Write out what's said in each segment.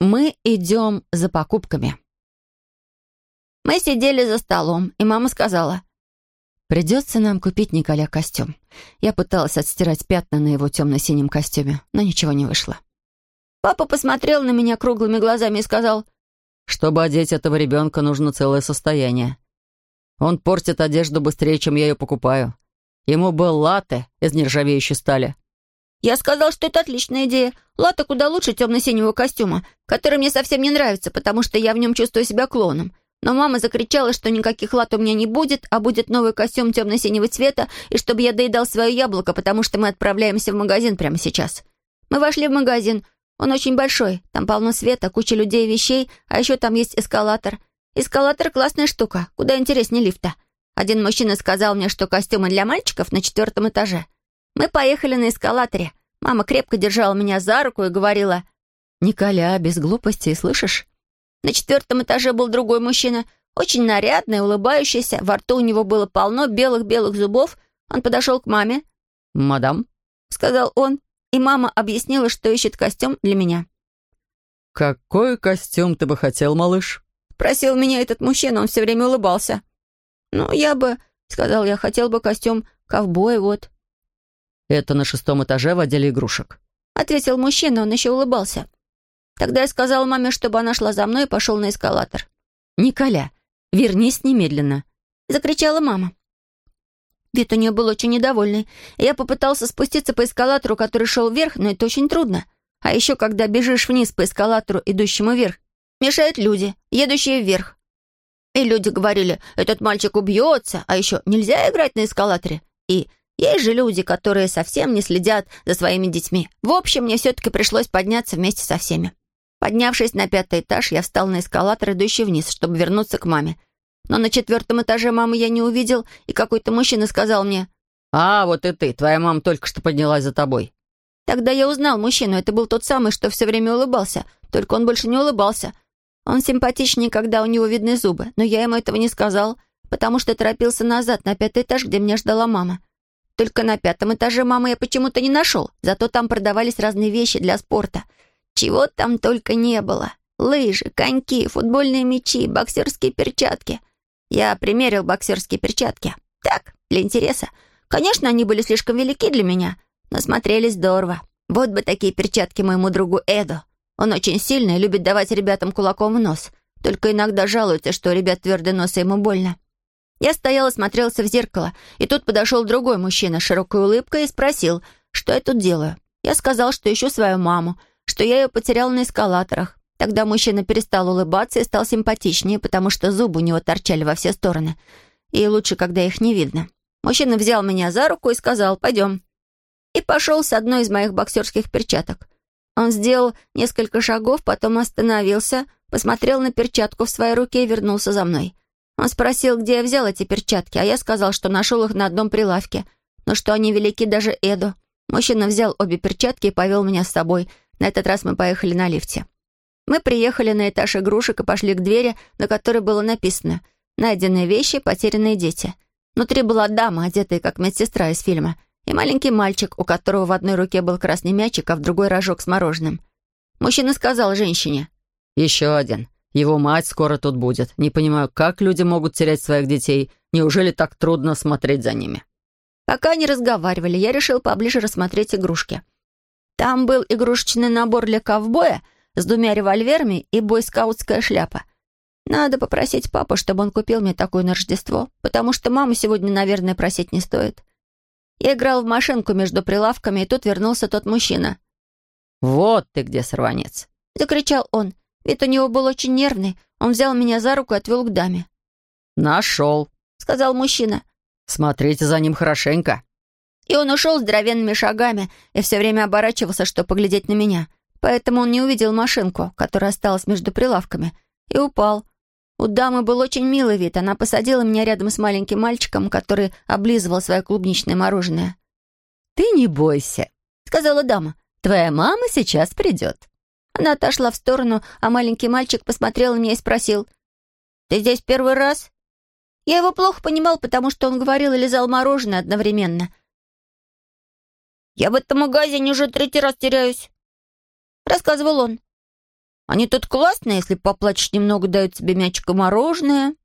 Мы идем за покупками. Мы сидели за столом, и мама сказала, «Придется нам купить Николя костюм». Я пыталась отстирать пятна на его темно-синем костюме, но ничего не вышло. Папа посмотрел на меня круглыми глазами и сказал, «Чтобы одеть этого ребенка, нужно целое состояние. Он портит одежду быстрее, чем я ее покупаю. Ему был латте из нержавеющей стали». Я сказал, что это отличная идея. Латте куда лучше темно-синего костюма, который мне совсем не нравится, потому что я в нем чувствую себя клоуном. Но мама закричала, что никаких лат у меня не будет, а будет новый костюм темно-синего цвета, и чтобы я доедал свое яблоко, потому что мы отправляемся в магазин прямо сейчас. Мы вошли в магазин. Он очень большой. Там полно света, куча людей и вещей, а еще там есть эскалатор. Эскалатор — классная штука, куда интереснее лифта. Один мужчина сказал мне, что костюмы для мальчиков на четвертом этаже. Мы поехали на эскалаторе. Мама крепко держала меня за руку и говорила, «Николя, без глупостей, слышишь?» На четвертом этаже был другой мужчина, очень нарядный, улыбающийся. Во рту у него было полно белых-белых зубов. Он подошел к маме. «Мадам», — сказал он, и мама объяснила, что ищет костюм для меня. «Какой костюм ты бы хотел, малыш?» Просил меня этот мужчина, он все время улыбался. «Ну, я бы...» — сказал я, хотел бы костюм ковбоя, вот. «Это на шестом этаже в отделе игрушек», — ответил мужчина, он еще улыбался. Тогда я сказала маме, чтобы она шла за мной и пошел на эскалатор. «Николя, вернись немедленно!» — закричала мама. Вид у нее был очень недовольный. Я попытался спуститься по эскалатору, который шел вверх, но это очень трудно. А еще, когда бежишь вниз по эскалатору, идущему вверх, мешают люди, едущие вверх. И люди говорили, этот мальчик убьется, а еще нельзя играть на эскалаторе. И есть же люди, которые совсем не следят за своими детьми. В общем, мне все-таки пришлось подняться вместе со всеми. Поднявшись на пятый этаж, я встал на эскалатор, идущий вниз, чтобы вернуться к маме. Но на четвертом этаже мамы я не увидел, и какой-то мужчина сказал мне, «А, вот и ты, твоя мама только что поднялась за тобой». Тогда я узнал мужчину, это был тот самый, что все время улыбался, только он больше не улыбался. Он симпатичнее, когда у него видны зубы, но я ему этого не сказал, потому что торопился назад, на пятый этаж, где меня ждала мама. Только на пятом этаже мамы я почему-то не нашел, зато там продавались разные вещи для спорта — чего там только не было. Лыжи, коньки, футбольные мячи, боксерские перчатки. Я примерил боксерские перчатки. Так, для интереса. Конечно, они были слишком велики для меня, но смотрелись здорово. Вот бы такие перчатки моему другу Эду. Он очень сильный любит давать ребятам кулаком в нос. Только иногда жалуется, что ребят твердый нос, ему больно. Я стоял и смотрелся в зеркало, и тут подошел другой мужчина с широкой улыбкой и спросил, что я тут делаю. Я сказал, что ищу свою маму, что я ее потерял на эскалаторах. Тогда мужчина перестал улыбаться и стал симпатичнее, потому что зубы у него торчали во все стороны. И лучше, когда их не видно. Мужчина взял меня за руку и сказал «пойдем». И пошел с одной из моих боксерских перчаток. Он сделал несколько шагов, потом остановился, посмотрел на перчатку в своей руке и вернулся за мной. Он спросил, где я взял эти перчатки, а я сказал, что нашел их на одном прилавке, но что они велики даже Эду. Мужчина взял обе перчатки и повел меня с собой — на этот раз мы поехали на лифте. Мы приехали на этаж игрушек и пошли к двери, на которой было написано «Найденные вещи, потерянные дети». Внутри была дама, одетая как медсестра из фильма, и маленький мальчик, у которого в одной руке был красный мячик, а в другой рожок с мороженым. Мужчина сказал женщине. «Еще один. Его мать скоро тут будет. Не понимаю, как люди могут терять своих детей. Неужели так трудно смотреть за ними?» Пока они разговаривали, я решил поближе рассмотреть игрушки. Там был игрушечный набор для ковбоя с двумя револьверами и бойскаутская шляпа. Надо попросить папу, чтобы он купил мне такую на Рождество, потому что маму сегодня, наверное, просить не стоит. Я играл в машинку между прилавками, и тут вернулся тот мужчина. «Вот ты где, сорванец!» — закричал он. Вид у него был очень нервный. Он взял меня за руку и отвел к даме. «Нашел», — сказал мужчина. «Смотрите за ним хорошенько». И он ушел здоровенными шагами и все время оборачивался, чтобы поглядеть на меня. Поэтому он не увидел машинку, которая осталась между прилавками, и упал. У дамы был очень милый вид. Она посадила меня рядом с маленьким мальчиком, который облизывал свое клубничное мороженое. «Ты не бойся», — сказала дама. «Твоя мама сейчас придет». Она отошла в сторону, а маленький мальчик посмотрел на меня и спросил. «Ты здесь первый раз?» Я его плохо понимал, потому что он говорил и лизал мороженое одновременно — «Я в этом магазине уже третий раз теряюсь», — рассказывал он. Они тут классные, если поплачешь немного, дают тебе мячик и мороженое.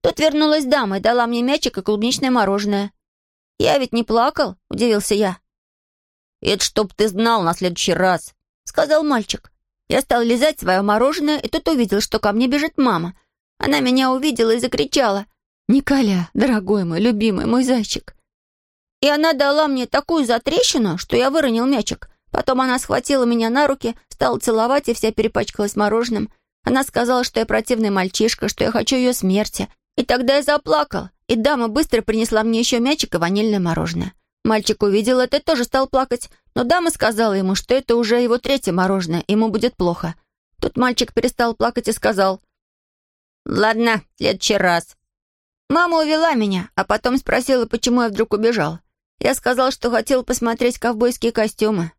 Тут вернулась дама и дала мне мячик и клубничное мороженое. Я ведь не плакал, удивился я. «Это чтоб ты знал на следующий раз», — сказал мальчик. Я стал лизать свое мороженое, и тут увидел, что ко мне бежит мама. Она меня увидела и закричала. «Николя, дорогой мой, любимый мой зайчик!» И она дала мне такую затрещину, что я выронил мячик. Потом она схватила меня на руки, стала целовать и вся перепачкалась мороженым. Она сказала, что я противный мальчишка, что я хочу ее смерти. И тогда я заплакал, и дама быстро принесла мне еще мячик и ванильное мороженое. Мальчик увидел это и тоже стал плакать, но дама сказала ему, что это уже его третье мороженое, ему будет плохо. Тут мальчик перестал плакать и сказал, «Ладно, в следующий раз». Мама увела меня, а потом спросила, почему я вдруг убежал. Я сказал, что хотел посмотреть ковбойские костюмы.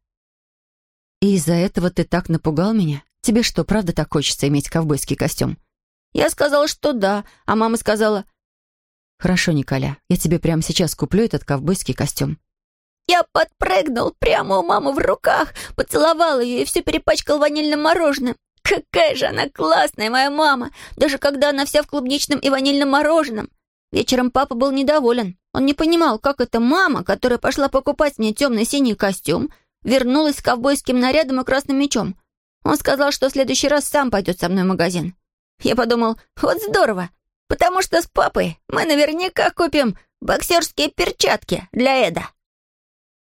«И из-за этого ты так напугал меня? Тебе что, правда так хочется иметь ковбойский костюм?» Я сказала, что да, а мама сказала... «Хорошо, Николя, я тебе прямо сейчас куплю этот ковбойский костюм». Я подпрыгнул прямо у мамы в руках, поцеловал ее и все перепачкал ванильным мороженым. Какая же она классная, моя мама, даже когда она вся в клубничном и ванильном мороженом. Вечером папа был недоволен. Он не понимал, как эта мама, которая пошла покупать мне темный синий костюм, вернулась с ковбойским нарядом и красным мечом. Он сказал, что в следующий раз сам пойдет со мной в магазин. Я подумал, вот здорово, потому что с папой мы наверняка купим боксерские перчатки для Эда.